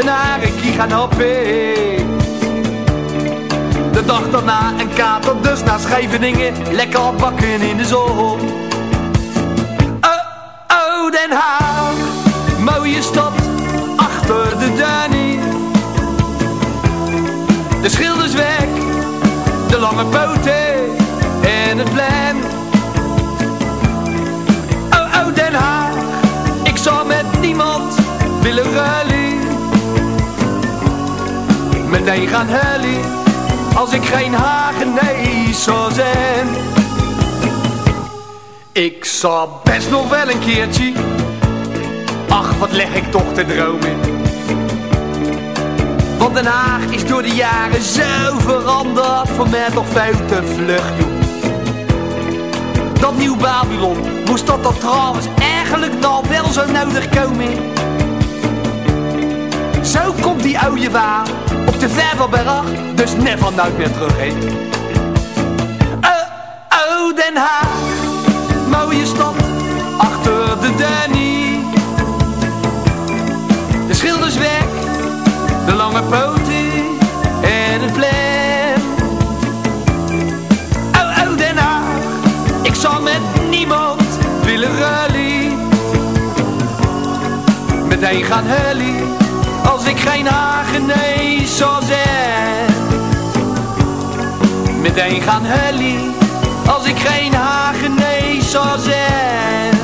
een harekie gaan happen. De dag daarna een kater, dus naar Scheveningen, lekker bakken in de zon. Oh, oh, Den Haag, mooie stad, achter de Danny. De schilders weg, de lange poten en het plan. Oh, oh, Den Haag, ik zou met niemand willen ruilen. Meteen gaan huilen als ik geen nee zou zijn. Ik zou best nog wel een keertje, ach wat leg ik toch te dromen. Want Den Haag is door de jaren zo veranderd, voor mij toch veel te vlug. Dat nieuw Babylon, moest dat dan trouwens eigenlijk dan wel zo nodig komen? Zo komt die oude waar op de Vervelberg, dus never nooit meer terug heen. Oh, oh, Den Haag, mooie stad, achter de Danny. De schilders weg, de lange poten en het plan. Oh, oh, Den Haag, ik zal met niemand willen rally. Meteen gaan hullie als ik geen hagenees zou zijn. Meteen gaan hullie als ik geen hagenees zou zijn.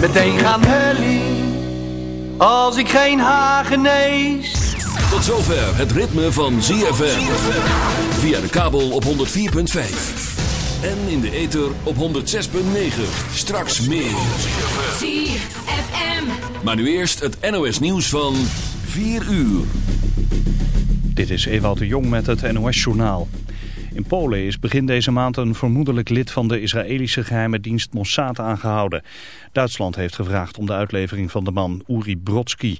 Meteen gaan hullie als ik geen hagenees. Tot zover het ritme van ZFM. Via de kabel op 104.5. En in de ether op 106.9. Straks meer. Maar nu eerst het NOS nieuws van 4 uur. Dit is Ewout de Jong met het NOS journaal. In Polen is begin deze maand een vermoedelijk lid van de Israëlische geheime dienst Mossad aangehouden. Duitsland heeft gevraagd om de uitlevering van de man Uri Brodsky.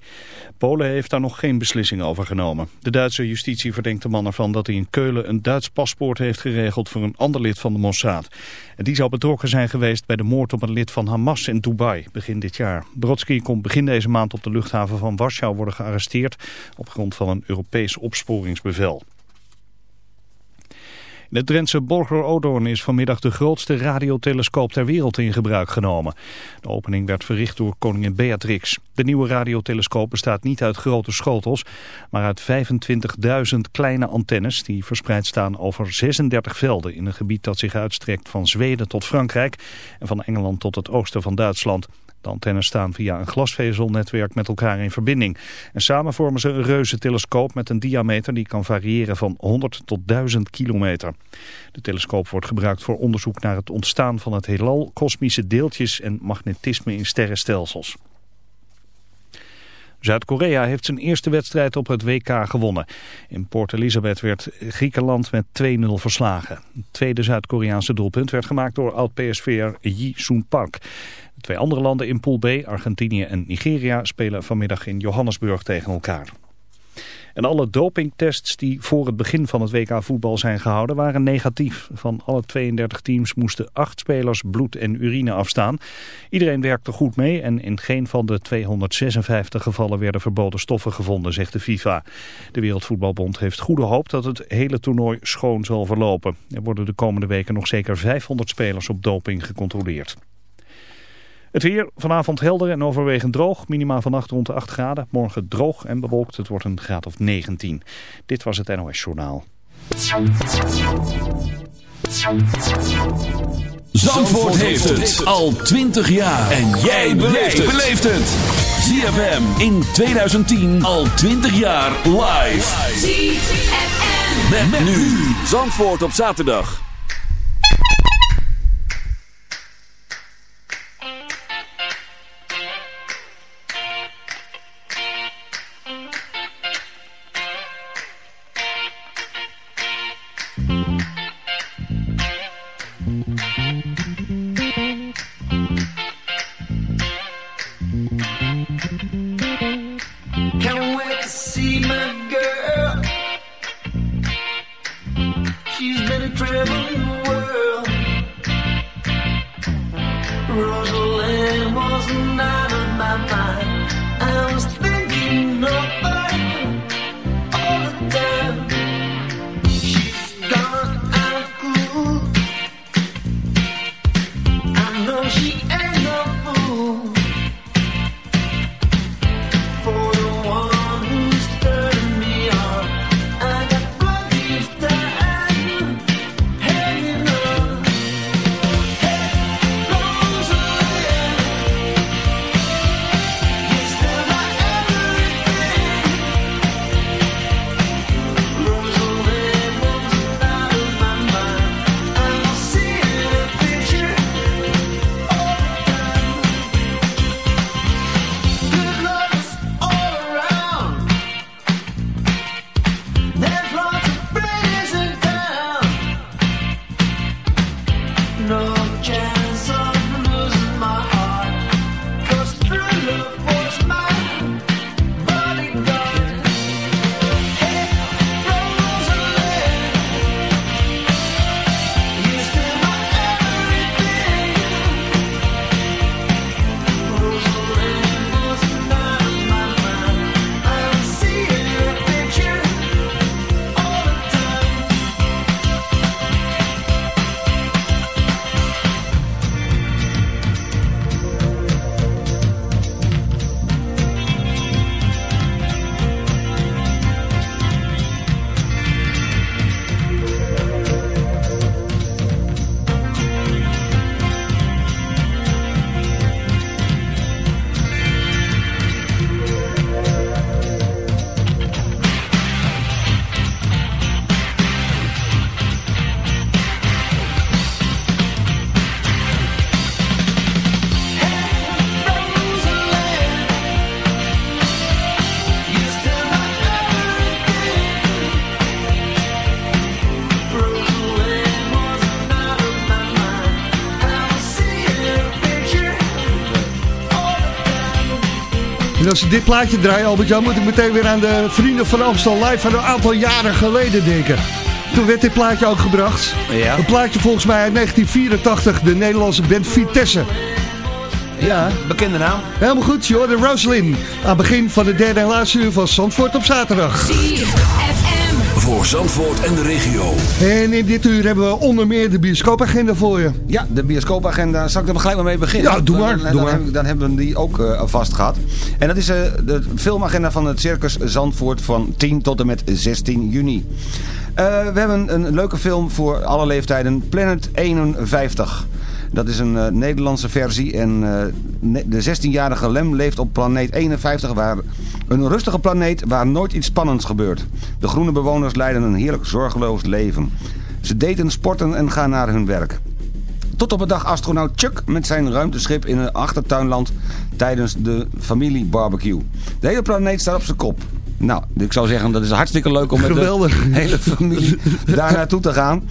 Polen heeft daar nog geen beslissing over genomen. De Duitse justitie verdenkt de man ervan dat hij in Keulen een Duits paspoort heeft geregeld voor een ander lid van de Mossad. En die zou betrokken zijn geweest bij de moord op een lid van Hamas in Dubai begin dit jaar. Brodsky kon begin deze maand op de luchthaven van Warschau worden gearresteerd op grond van een Europees opsporingsbevel. Het Drentse Borger-Odoorn is vanmiddag de grootste radiotelescoop ter wereld in gebruik genomen. De opening werd verricht door koningin Beatrix. De nieuwe radiotelescoop bestaat niet uit grote schotels, maar uit 25.000 kleine antennes die verspreid staan over 36 velden in een gebied dat zich uitstrekt van Zweden tot Frankrijk en van Engeland tot het oosten van Duitsland. De antennes staan via een glasvezelnetwerk met elkaar in verbinding. En samen vormen ze een reuze telescoop met een diameter die kan variëren van 100 tot 1000 kilometer. De telescoop wordt gebruikt voor onderzoek naar het ontstaan van het heelal, kosmische deeltjes en magnetisme in sterrenstelsels. Zuid-Korea heeft zijn eerste wedstrijd op het WK gewonnen. In Port Elizabeth werd Griekenland met 2-0 verslagen. Het tweede Zuid-Koreaanse doelpunt werd gemaakt door oud-PSV'er Yi Soon Park. Twee andere landen in Pool B, Argentinië en Nigeria, spelen vanmiddag in Johannesburg tegen elkaar. En alle dopingtests die voor het begin van het WK voetbal zijn gehouden waren negatief. Van alle 32 teams moesten acht spelers bloed en urine afstaan. Iedereen werkte goed mee en in geen van de 256 gevallen werden verboden stoffen gevonden, zegt de FIFA. De Wereldvoetbalbond heeft goede hoop dat het hele toernooi schoon zal verlopen. Er worden de komende weken nog zeker 500 spelers op doping gecontroleerd. Het weer vanavond helder en overwegend droog. Minima vannacht rond de 8 graden. Morgen droog en bewolkt. Het wordt een graad of 19. Dit was het NOS Journaal. Zandvoort heeft het al 20 jaar. En jij beleeft het. ZFM in 2010 al 20 jaar live. ZFM. Met, nu. Zandvoort op zaterdag. Als ik dit plaatje draai, Albert-Jan, moet ik meteen weer aan de Vrienden van Amstel Live van een aantal jaren geleden denken. Toen werd dit plaatje ook gebracht. Ja. Een plaatje volgens mij uit 1984, de Nederlandse band Vitesse. Ja, bekende naam. Helemaal goed, je hoorde Roslyn. Aan het begin van de derde en laatste uur van Zandvoort op zaterdag. Voor Zandvoort en de regio. En in dit uur hebben we onder meer de bioscoopagenda voor je. Ja, de bioscoopagenda. Zal ik er gelijk maar mee beginnen? Ja, doe maar, Dan, doe dan, maar. Heb, dan hebben we die ook uh, vast gehad. En dat is uh, de filmagenda van het Circus Zandvoort van 10 tot en met 16 juni. Uh, we hebben een leuke film voor alle leeftijden. Planet 51. Dat is een uh, Nederlandse versie en uh, de 16-jarige Lem leeft op planeet 51 waar een rustige planeet waar nooit iets spannends gebeurt. De groene bewoners leiden een heerlijk zorgeloos leven. Ze daten, sporten en gaan naar hun werk. Tot op een dag astronaut Chuck met zijn ruimteschip in een achtertuinland tijdens de familiebarbecue. De hele planeet staat op zijn kop. Nou, ik zou zeggen dat is hartstikke leuk om met Geweldig. de hele familie daar naartoe te gaan.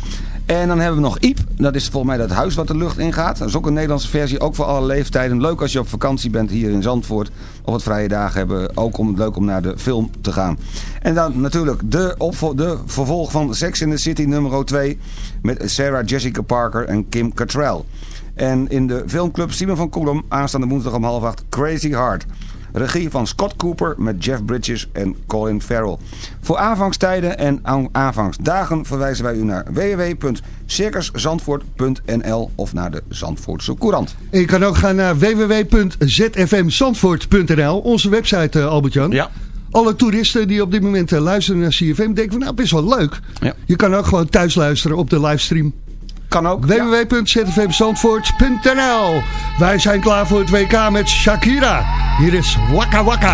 En dan hebben we nog Iep. Dat is volgens mij dat huis wat de lucht ingaat. Dat is ook een Nederlandse versie. Ook voor alle leeftijden. Leuk als je op vakantie bent hier in Zandvoort. Of het vrije dagen hebben. Ook om, leuk om naar de film te gaan. En dan natuurlijk de, de vervolg van Sex in the City nummer 2. Met Sarah Jessica Parker en Kim Cattrall. En in de filmclub Simon van Kolm. Aanstaande woensdag om half acht. Crazy Heart. Regie van Scott Cooper met Jeff Bridges en Colin Farrell. Voor aanvangstijden en aanvangsdagen verwijzen wij u naar www.circuszandvoort.nl of naar de Zandvoortse Courant. En je kan ook gaan naar www.zfmzandvoort.nl, onze website uh, Albert-Jan. Ja. Alle toeristen die op dit moment uh, luisteren naar CFM denken van nou best wel leuk. Ja. Je kan ook gewoon thuis luisteren op de livestream. Kan ook. Wij zijn klaar voor het WK met Shakira. Hier is Waka Waka.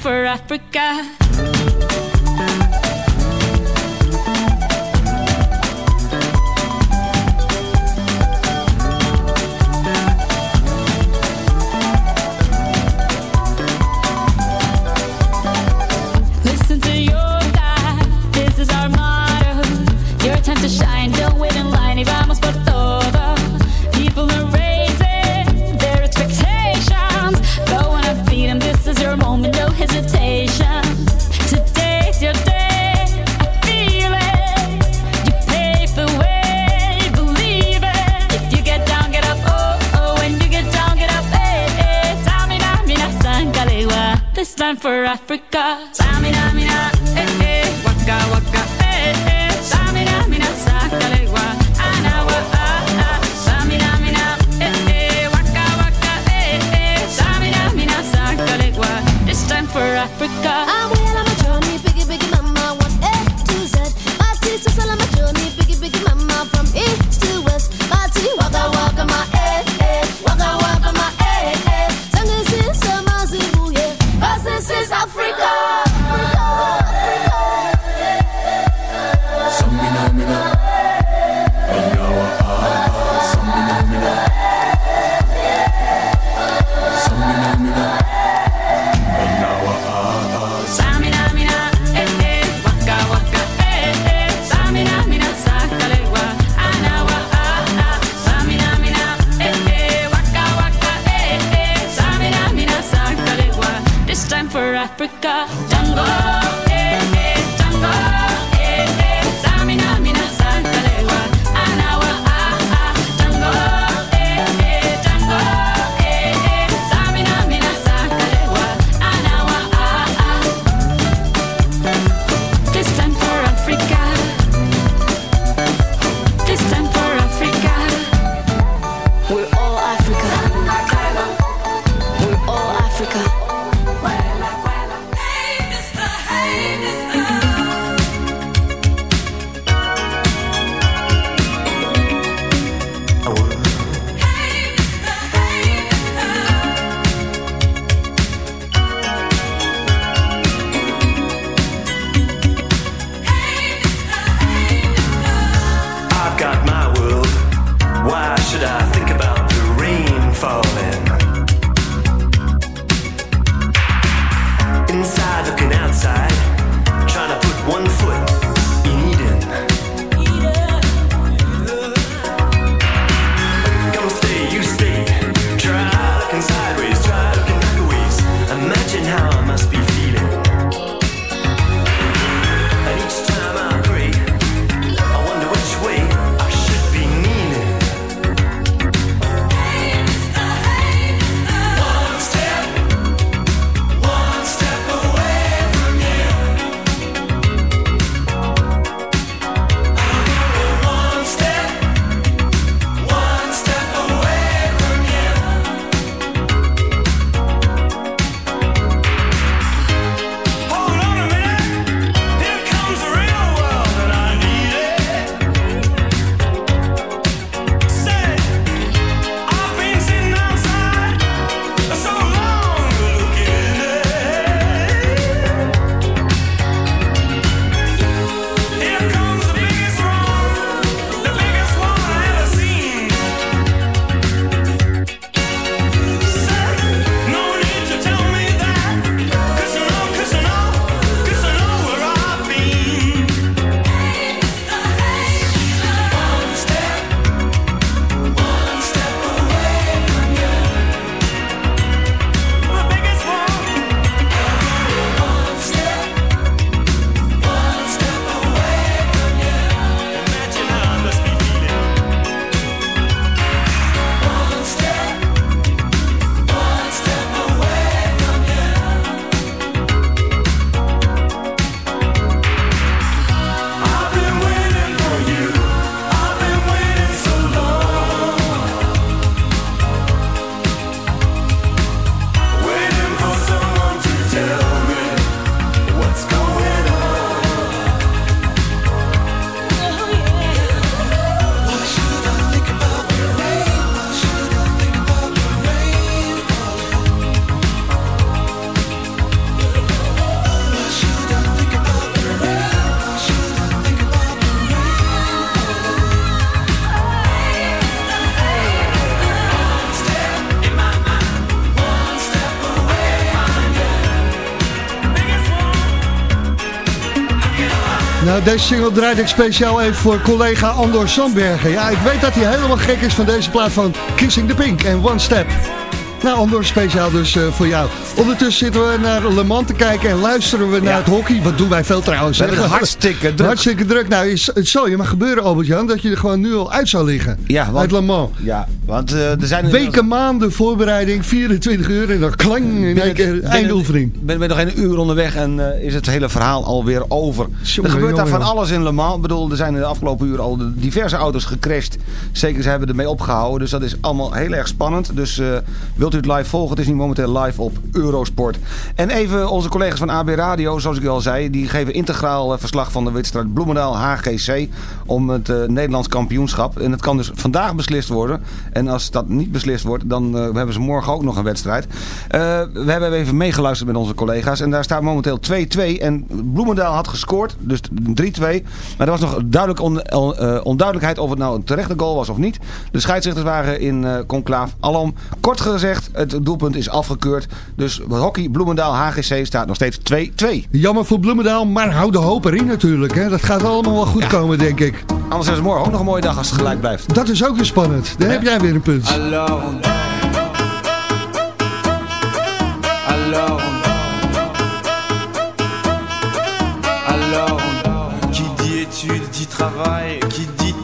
for Africa. Listen to your this is our motto. Your time to shine, for Africa. Deze single draait ik speciaal even voor collega Andor Sandbergen. Ja, ik weet dat hij helemaal gek is van deze plaat van Kissing the Pink en One Step. Nou, Andor, speciaal dus eh, voor jou. Ondertussen zitten we naar Le Mans te kijken en luisteren we naar het hockey. Wat doen wij veel trouwens. We hebben hartstikke druk. Hartstikke druk. Nou, is, het zal je maar gebeuren, Albert-Jan, dat je er gewoon nu al uit zou liggen. Ja, want- Uit Le Mans. Ja, want eh, er zijn... Weken, maanden voorbereiding, 24 uur en dan klang in één keer eindoefening. Ben, ben nog een uur onderweg en eh, is het hele verhaal alweer over. Jongen, er gebeurt daar van alles in Le Mans. Ik bedoel, er zijn in de afgelopen uur al diverse auto's gecrashed. Zeker, ze hebben ermee opgehouden. Dus dat is allemaal heel erg spannend. Dus eh, wilt u het live volgen? Het is nu momenteel live op Eurosport. En even onze collega's van AB Radio, zoals ik al zei. Die geven integraal eh, verslag van de wedstrijd Bloemendaal HGC. Om het eh, Nederlands kampioenschap. En het kan dus vandaag beslist worden. En als dat niet beslist wordt, dan eh, hebben ze morgen ook nog een wedstrijd. We hebben even meegeluisterd met onze collega's. En daar staat momenteel 2-2. En Bloemendaal had gescoord, dus 3-2. Maar er was nog duidelijk on- on- onduidelijkheid of het nou een terechte goal was of niet. De scheidsrechters waren in conclaaf. Alom, kort gezegd, het doelpunt is afgekeurd. Dus hockey Bloemendaal HGC staat nog steeds 2-2. Jammer voor Bloemendaal, maar hou de hoop erin natuurlijk. Hè. Dat gaat allemaal wel goed komen, denk ik. Anders is het morgen ook nog een mooie dag als het gelijk blijft. Dat is ook weer spannend. Dan heb jij weer een punt. On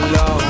alone.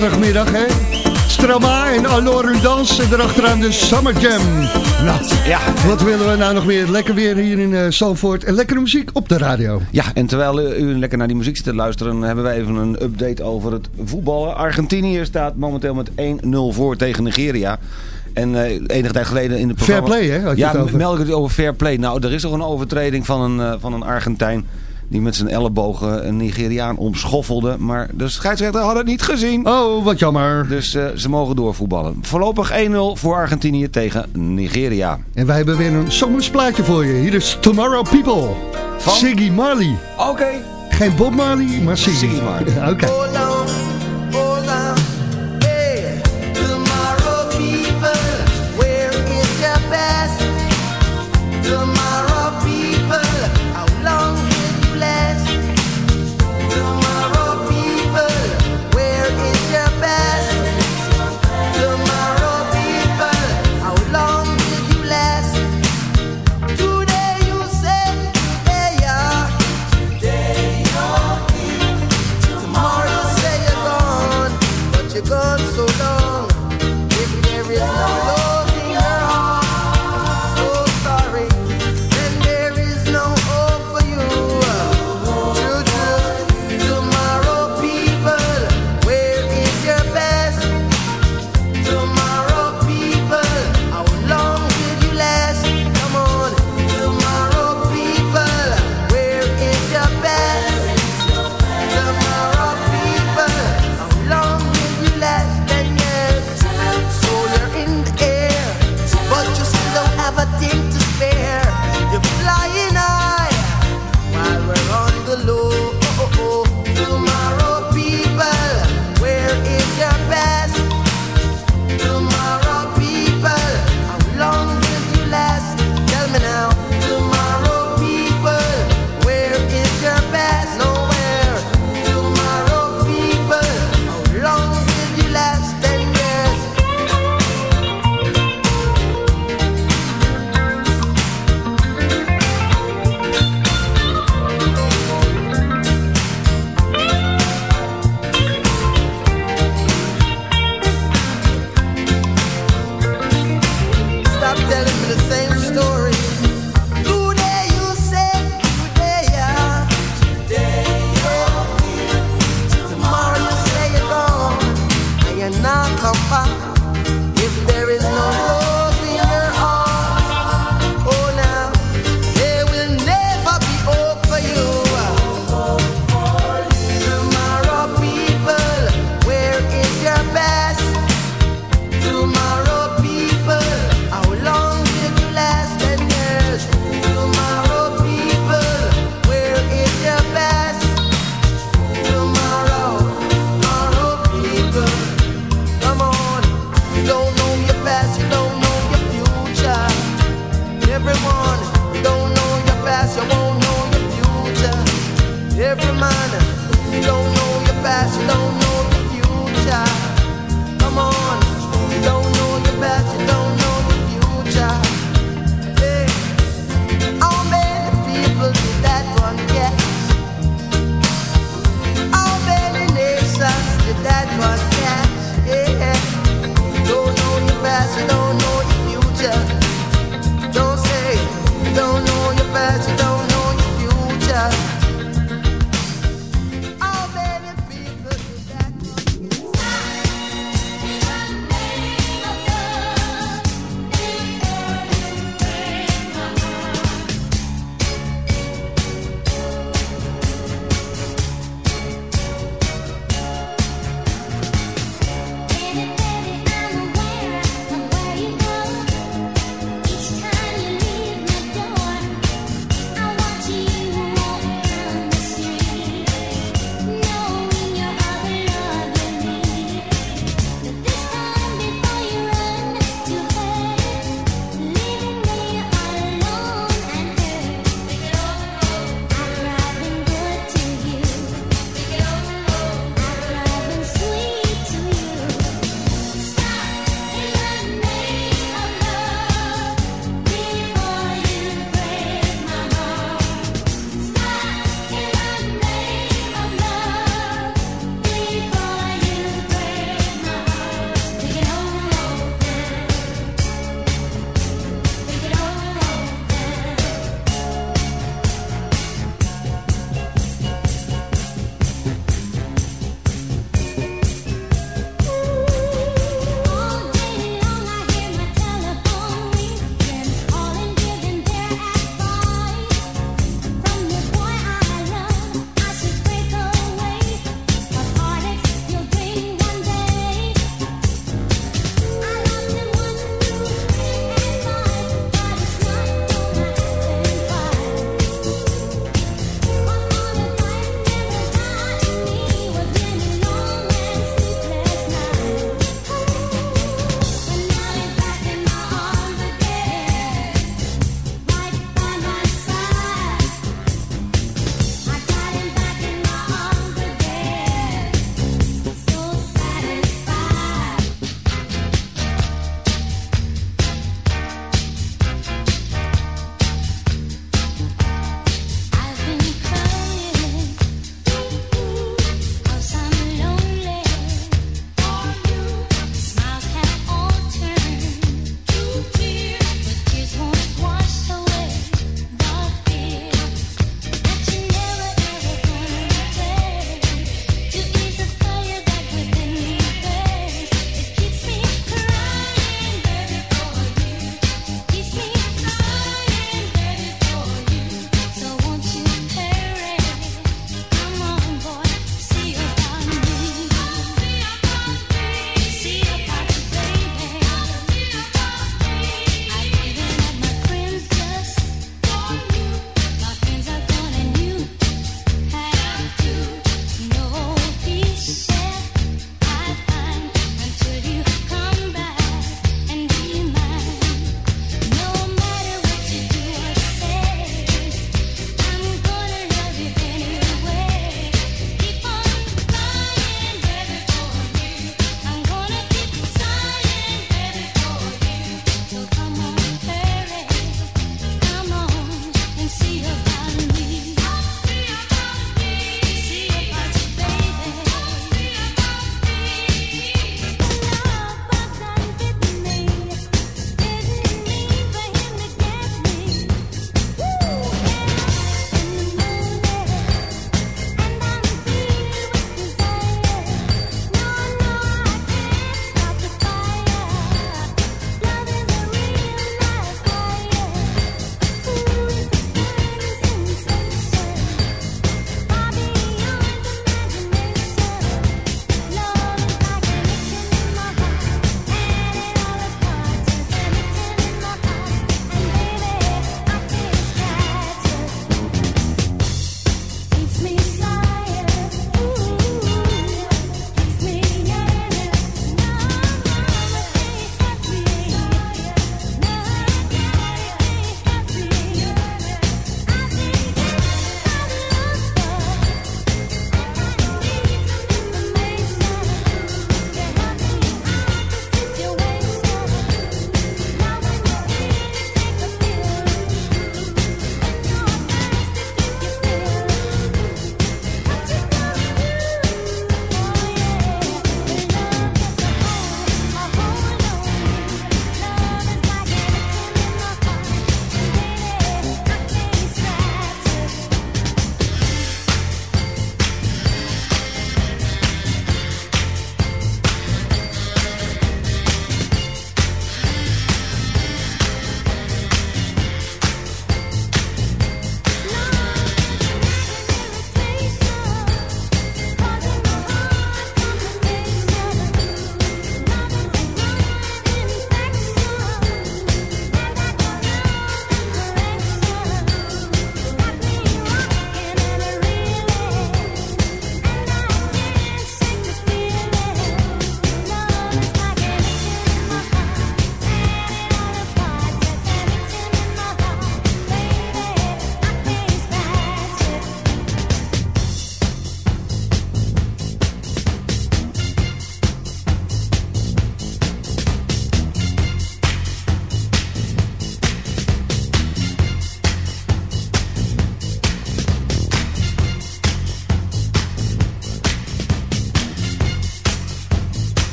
zaterdagmiddag, hè? Strama en Alor Dans en erachteraan de Summer Jam. Nou, ja. wat willen we nou nog meer? Lekker weer hier in uh, en lekkere muziek op de radio. Ja, en terwijl eh, u lekker naar die muziek zit te luisteren... hebben wij even een update over het voetballen. Argentinië staat momenteel met 1-0 voor tegen Nigeria... En eh, enige tijd geleden in de programma... Fair play, hè? Je ja, het over. melk het over fair play. Nou, er is toch een overtreding van een, van een Argentijn. Die met zijn ellebogen een Nigeriaan omschoffelde. Maar de scheidsrechter had het niet gezien. Oh, wat jammer. Dus eh, ze mogen doorvoetballen. Voorlopig 1-0 voor Argentinië tegen Nigeria. En wij hebben weer een zomersplaatje voor je. Hier is Tomorrow People. Van? Siggy Marley. Oké. Geen Bob Marley, maar Siggy. Siggy Marley. Oké. Okay. tomorrow.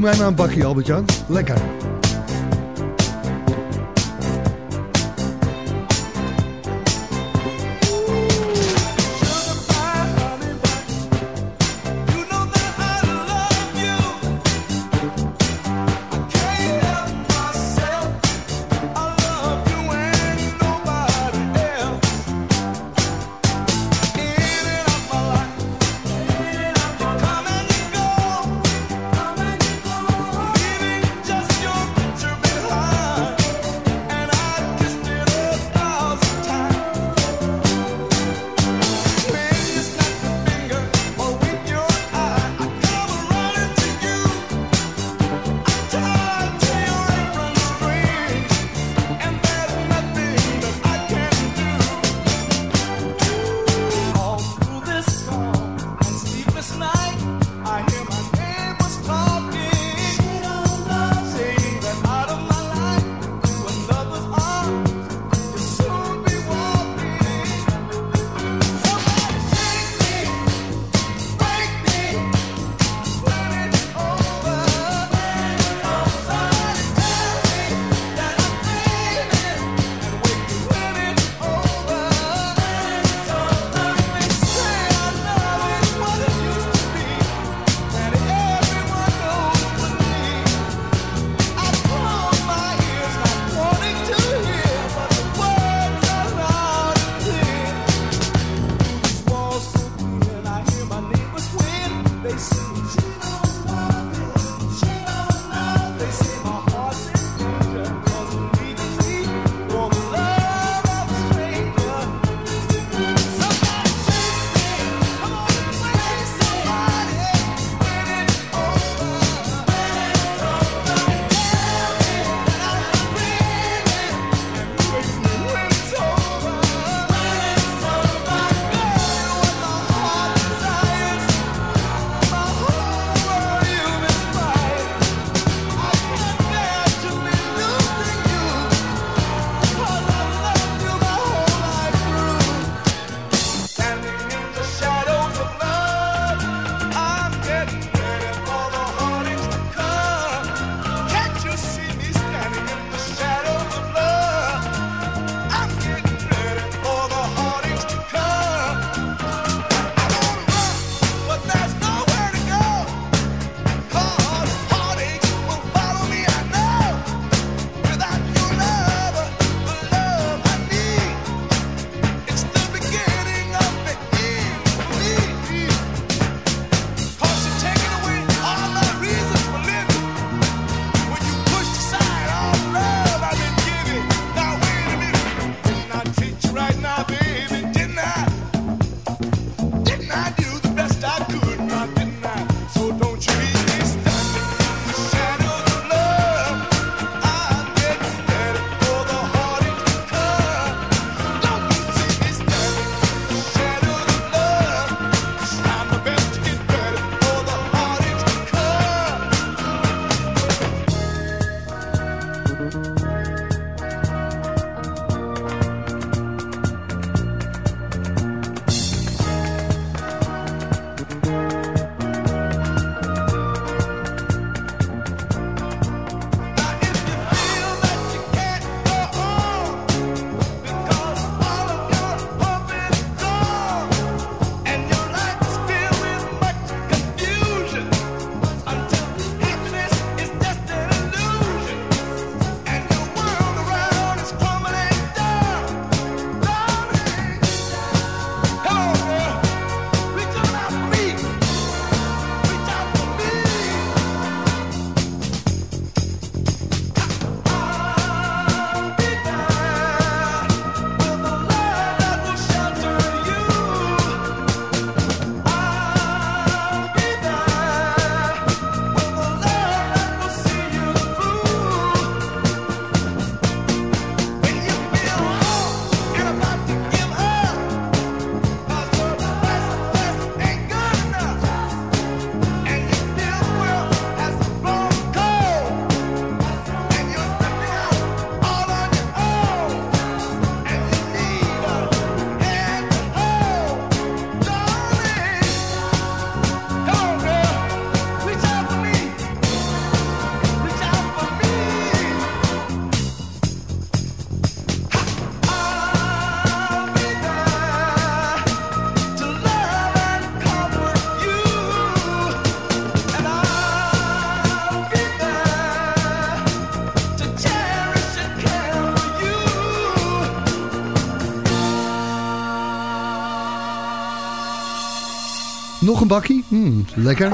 Doe mij maar een bakje, Albert-Jan. Lekker. Bakkie? Hmm, lekker.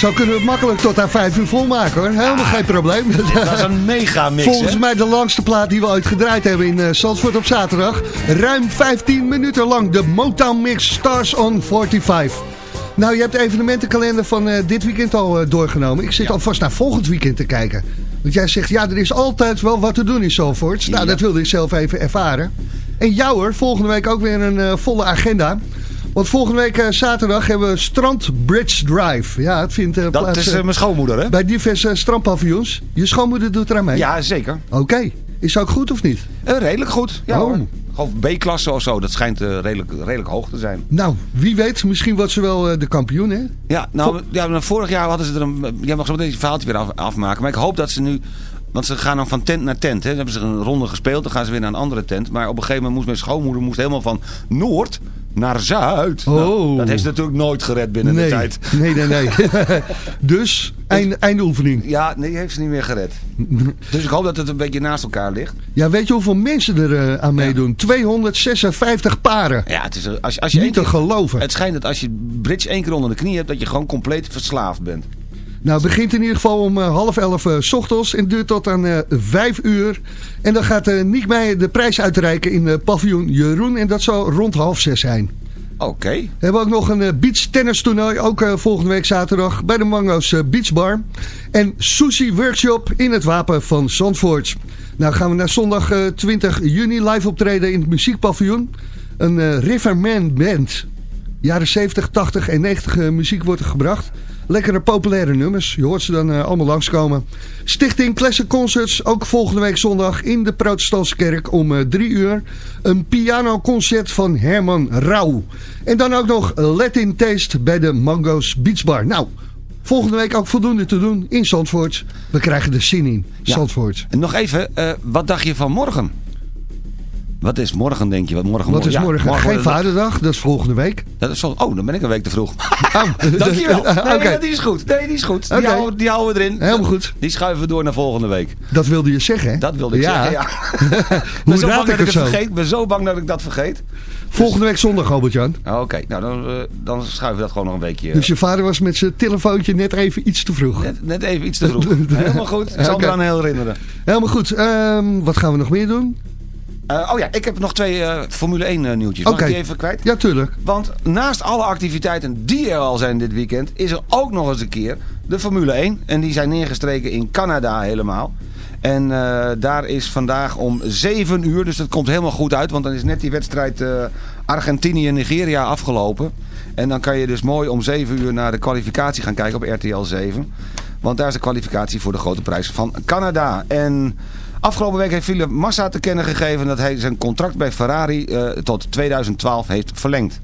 Zo kunnen we het makkelijk tot aan vijf uur volmaken hoor. Helemaal geen probleem. Dat is een mega mix, Volgens hè? mij de langste plaat die we ooit gedraaid hebben in eh Zandvoort op zaterdag. Ruim 15 minuten lang de Motown Mix Stars on 45. Nou, je hebt de evenementenkalender van eh, dit weekend al eh, doorgenomen. Ik zit alvast naar volgend weekend te kijken. Want jij zegt, ja, er is altijd wel wat te doen in Zandvoort. Nou, dat wilde ik zelf even ervaren. En jou hoor, volgende week ook weer een volle agenda. Want volgende week eh, zaterdag hebben we Strand Bridge Drive. Ja, het vindt eh, Dat plaats is eh, mijn schoonmoeder, hè? bij diverse strandpaviljoens. Je schoonmoeder doet eraan mee? Ja, zeker. Oké. Is ze ook goed of niet? Redelijk goed. Ja, Oh. Gewoon B-klasse of zo. Dat schijnt redelijk, redelijk hoog te zijn. Nou, wie weet. Misschien wordt ze wel de kampioen, hè? Ja, nou, ja, vorig jaar hadden ze er een... Jij mag zo meteen je verhaaltje weer af, afmaken. Maar ik hoop dat ze nu... Want ze gaan dan van tent naar tent. Hè. Dan hebben ze een ronde gespeeld. Dan gaan ze weer naar een andere tent. Maar op een gegeven moment moest mijn schoonmoeder moest helemaal van Noord naar Zuid. Oh. Nou, dat heeft ze natuurlijk nooit gered binnen nee. de tijd. Nee, nee, nee. dus, eind, eindoefening. Ja, nee, heeft ze niet meer gered. Dus ik hoop dat het een beetje naast elkaar ligt. Ja, weet je hoeveel mensen er eh, aan meedoen? 256 paren. Ja, het is, als, als je Niet te keer- geloven. Het schijnt dat als je bridge één keer onder de knie hebt... dat je gewoon compleet verslaafd bent. Nou, het begint in ieder geval om eh, half elf eh, s ochtends en duurt tot aan eh, vijf uur. En dan gaat eh Niek Meijer de prijs uitreiken in paviljoen Jeroen. En dat zal rond half zes zijn. Oké. We hebben ook nog een beach tennis toernooi, ook volgende week zaterdag bij de Mango's Beach Bar. En sushi workshop in het Wapen van Zandvoort. Nou gaan we naar zondag eh, 20 juni live optreden in het muziekpaviljoen. Een eh, Riverman Band. Jaren 70, 80 en 90 eh, muziek wordt er gebracht. Lekkere populaire nummers. Je hoort ze dan eh, allemaal langskomen. Stichting Classic Concerts, ook volgende week zondag in de Protestantse Kerk om eh, drie uur. Een pianoconcert van Herman Rauw. En dan ook nog Latin Taste bij de Mango's Beach Bar. Nou, volgende week ook voldoende te doen in Zandvoort. We krijgen de zin in Ja. Zandvoort. En nog even, eh, wat dacht je van morgen? Wat is morgen, denk je? Wat, morgen, Wat is ja, morgen? Geen vaderdag, dat is volgende week. Dat is oh, dan ben ik een week te vroeg. Oh, Dankjewel. Nee, Oké. die is goed. Nee, die is goed. Die, houden, die houden we erin. Helemaal goed. Die schuiven we door naar volgende week. Dat wilde je zeggen, hè? Dat wilde ik Ja. zeggen, ja. Hoe ben raad ik dat het ik zo? het vergeet. Ik ben zo bang dat ik dat vergeet. Volgende week zondag, Albert-Jan. Ah, Oké, nou dan, eh, dan schuiven we dat gewoon nog een weekje. Dus je vader was met zijn telefoontje net even iets te vroeg. net, net even iets te vroeg. Helemaal goed. Ik zal me eraan heel herinneren. Helemaal goed. Ehm, wat gaan we nog meer doen? Eh, oh ja, ik heb nog twee eh, Formule 1 eh, nieuwtjes. Oké. die even kwijt? Ja, tuurlijk. Want naast alle activiteiten die er al zijn dit weekend... is er ook nog eens een keer de Formule 1. En die zijn neergestreken in Canada helemaal. En daar is vandaag om 7 uur, dus dat komt helemaal goed uit... want dan is net die wedstrijd Argentinië-Nigeria afgelopen. En dan kan je dus mooi om 7 uur naar de kwalificatie gaan kijken op RTL 7. Want daar is de kwalificatie voor de grote prijs van Canada. En afgelopen week heeft Philip Massa te kennen gegeven... dat hij zijn contract bij Ferrari eh, tot 2012 heeft verlengd.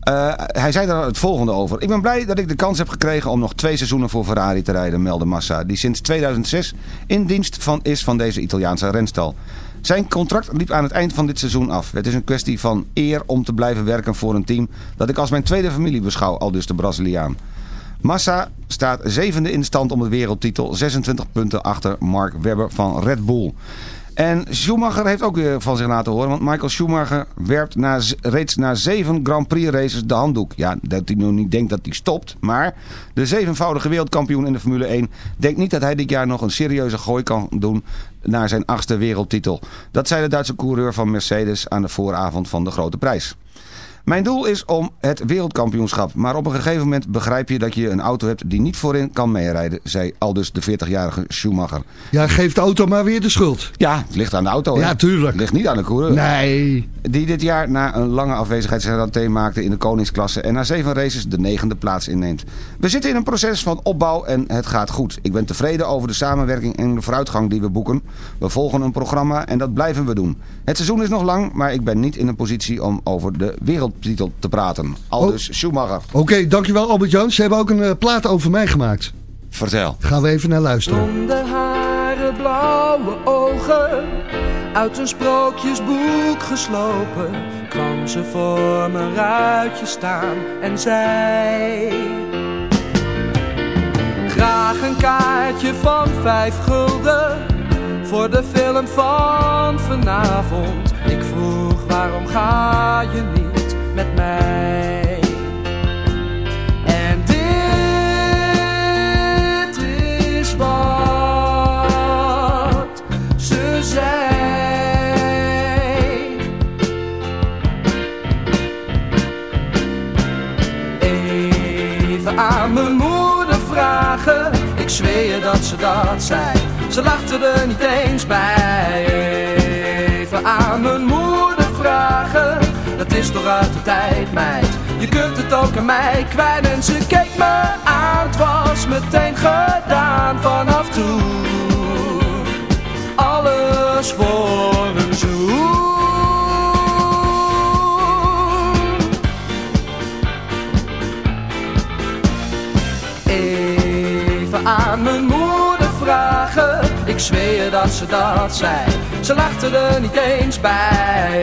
Eh, hij zei daar het volgende over. Ik ben blij dat ik de kans heb gekregen om nog twee seizoenen voor Ferrari te rijden, meldde Massa. Die sinds 2006 in dienst van, is van deze Italiaanse renstal. Zijn contract liep aan het eind van dit seizoen af. Het is een kwestie van eer om te blijven werken voor een team dat ik als mijn tweede familie beschouw, al dus de Braziliaan. Massa staat zevende in stand om de wereldtitel, 26 punten achter Mark Webber van Red Bull. En Schumacher heeft ook weer van zich laten horen. Want Michael Schumacher werpt na, reeds na zeven Grand Prix races de handdoek. Ja, dat hij nu niet denkt dat hij stopt. Maar de zevenvoudige wereldkampioen in de Formule 1 denkt niet dat hij dit jaar nog een serieuze gooi kan doen naar zijn achtste wereldtitel. Dat zei de Duitse coureur van Mercedes aan de vooravond van de grote prijs. Mijn doel is om het wereldkampioenschap. Maar op een gegeven moment begrijp je dat je een auto hebt die niet voorin kan meerijden, zei aldus de 40-jarige Schumacher. Ja, geef de auto maar weer de schuld. Ja, het ligt aan de auto. hè? Ja, tuurlijk. Het ligt niet aan de coureur. Nee. Die dit jaar na een lange afwezigheidsgarantie maakte in de koningsklasse en na zeven races de negende plaats inneemt. We zitten in een proces van opbouw en het gaat goed. Ik ben tevreden over de samenwerking en de vooruitgang die we boeken. We volgen een programma en dat blijven we doen. Het seizoen is nog lang, maar ik ben niet in een positie om over de wereldtitel te praten. Aldus Schumacher. Oké, dankjewel Albert-Jan. Ze hebben ook een eh, plaat over mij gemaakt. Vertel. Gaan we even naar luisteren. Blonde haren, blauwe ogen, uit een sprookjesboek geslopen, kwam ze voor mijn ruitje staan en zei: Graag een kaartje van vijf gulden voor de film van vanavond. Ik vroeg waarom ga je niet met mij? En dit is wat ze zei. Even aan mijn moeder vragen, ik zweer dat ze dat zei. Ze lachte er niet eens bij. Dat is toch uit de tijd, meid. Je kunt het ook aan mij kwijt en ze keek me aan, het was meteen gedaan vanaf toen. Alles voor een zoen. Even aan mijn moeder vragen, ik zweer dat ze dat zei. Ze lachte er niet eens bij.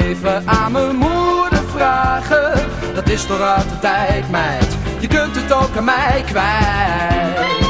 Even aan mijn moeder vragen, dat is toch de tijd, meid. Je kunt het ook aan mij kwijt.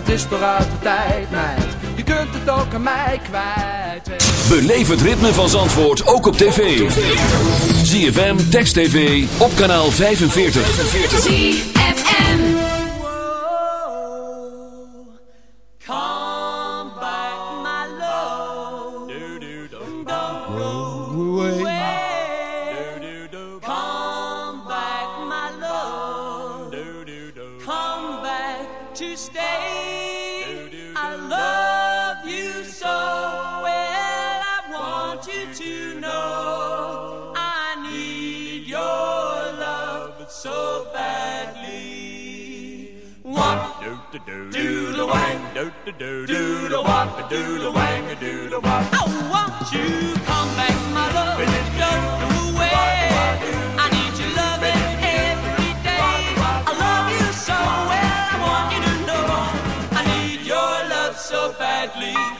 het is toch uit de tijd, meid. Je kunt het ook aan mij kwijt. Eh. Beleef het ritme van Zandvoort ook op tv. ZFM, Text TV, op kanaal 45. 45. The wang, do the wop, do the wang, do the wop. I want you come back, my love. Don't go away. I need your loving every day. I love you so well. I want you to know I need your love so badly.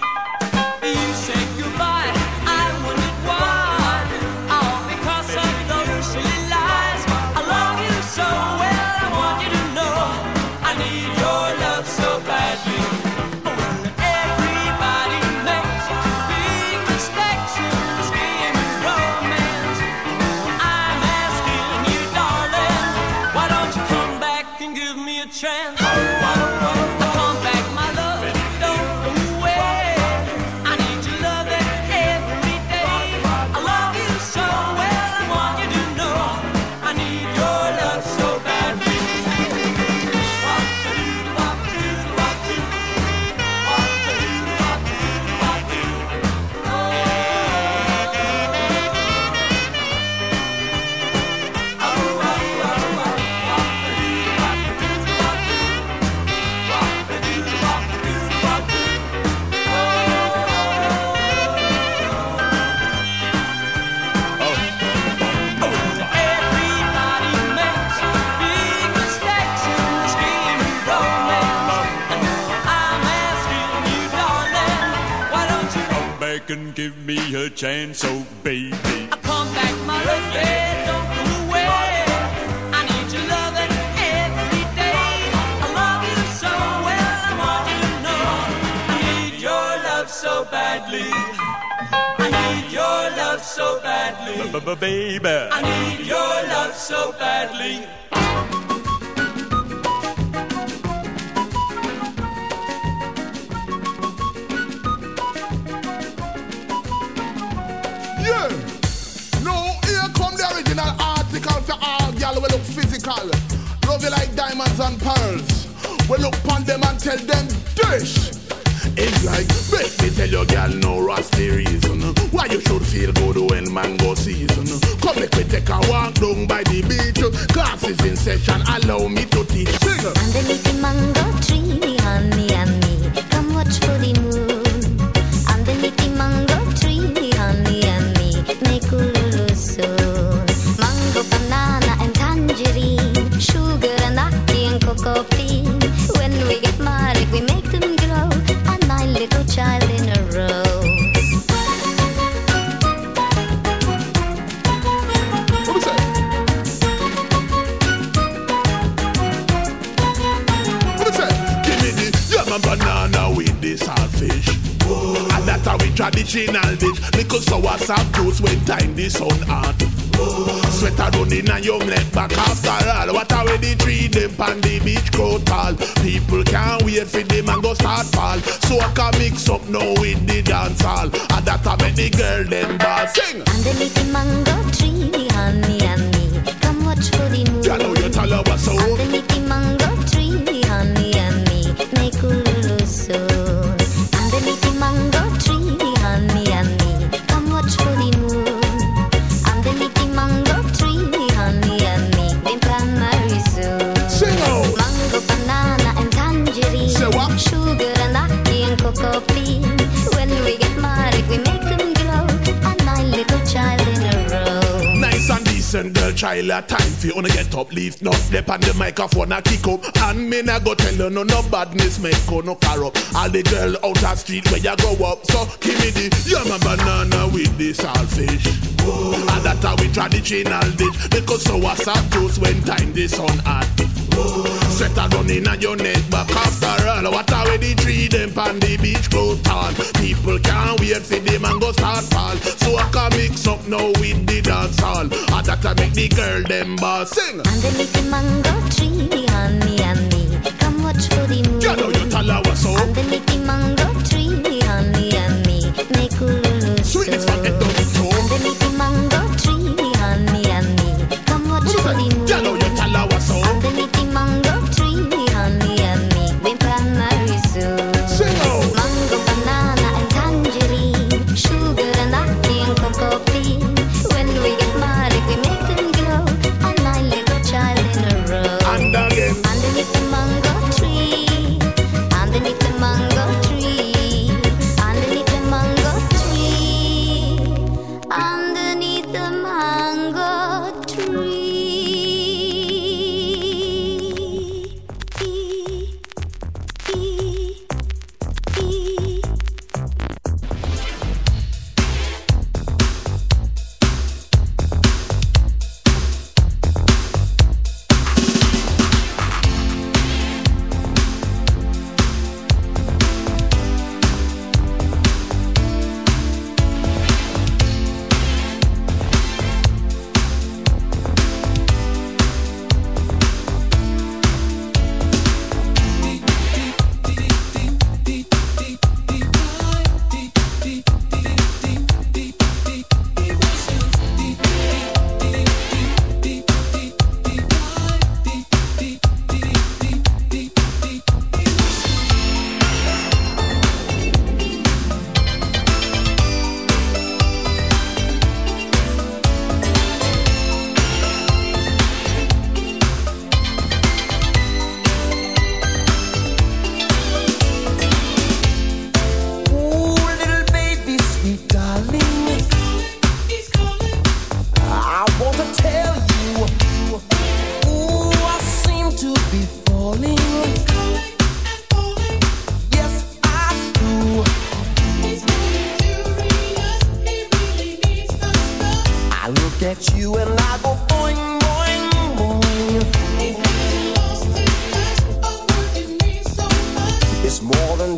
And that's how we traditional dish. Little sour sauce juice when time the sun hot. Sweat a running and your neck back after all. What are we the tree them pan the beach grow tall? People can't wait for them and go start fall. So I can mix up now with the dance hall. And that I make the girl them ball sing. Underneath the mango tree, honey and me, come watch for the moon. You know you tell her what's so. Underneath the mango child a time for you to get up, leave no step on the microphone a kick up. And me nah go tell you no no badness make you no car up. All the girl out the street where you go up, so give me the yam and banana with the saltfish. And that how we traditional dish because so what's up juice when time the sun hot. Sweat a running on your neck back after all. What are we the tree them pan the beach grow tall? People can't wait for them and go start fall. So I can mix up now with the dance hall. And that I make the girl them boss sing. Underneath the little mango tree, honey and me, come watch for the moon. You know you tell her what's up. Underneath the mango tree, honey and me, make ululu head down to toe. Underneath the mango tree, honey and me, come watch for the moon.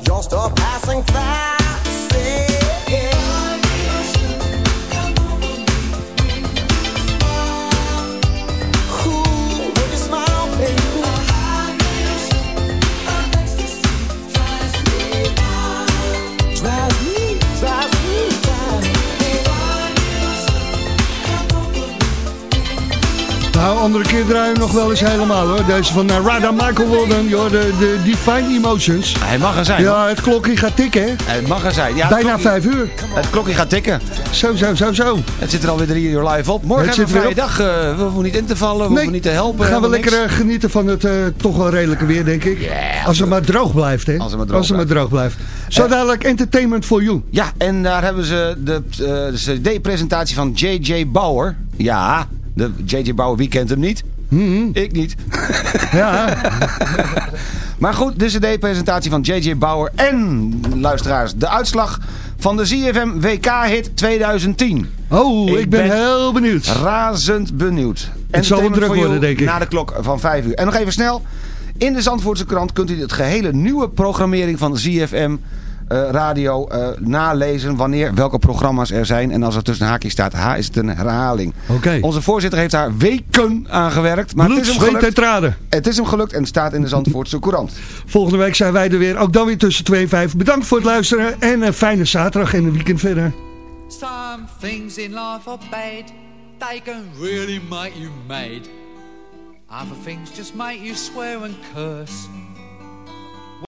Just a passing fancy. Nou, andere keer draaien we nog wel eens helemaal hoor. Deze van uh, Rada Michael Walden, joh, de, de Divine Emotions. Hij mag er zijn. Ja, het klokje gaat tikken, hè? Het mag er zijn. Ja, Bijna klokje- vijf uur. Het klokje gaat tikken. Zo, zo, zo, zo. Het zit er alweer drie uur live op. Morgen Het hebben we zit een vrije dag. eh, we hoeven niet in te vallen. We hoeven niet te helpen. gaan we lekker niks. eh, genieten van het eh, toch wel redelijke weer, denk ik. als het maar droog blijft, hè? Als het maar droog maar droog blijft. Zo dadelijk Entertainment for You. Ja, en daar hebben ze de, eh, de cd-presentatie van J.J. Bauer. Ja, J.J. Bauer, wie kent hem niet? Ik niet. Ja. maar goed, de cd-presentatie van J.J. Bauer en, luisteraars, de uitslag van de ZFM WK-hit 2010. Oh, ik, ben, heel benieuwd. Razend benieuwd. Het zal wel druk worden, denk ik. Na de klok van 5 uur. En nog even snel. In de Zandvoortse krant kunt u het gehele nieuwe programmering van ZFM radio eh, nalezen wanneer welke programma's er zijn. En als er tussen haakjes staat H is het een herhaling. Oké. Onze voorzitter heeft daar weken aan gewerkt. Maar Bloed, het is, hem gelukt. het is hem gelukt en het staat in de Zandvoortse Courant. Volgende week zijn wij er weer. Ook dan weer tussen 2 en 5. Bedankt voor het luisteren. En een fijne zaterdag en een weekend verder. Some things in life are bad, they can really make you mad. Other things just make you swear and curse.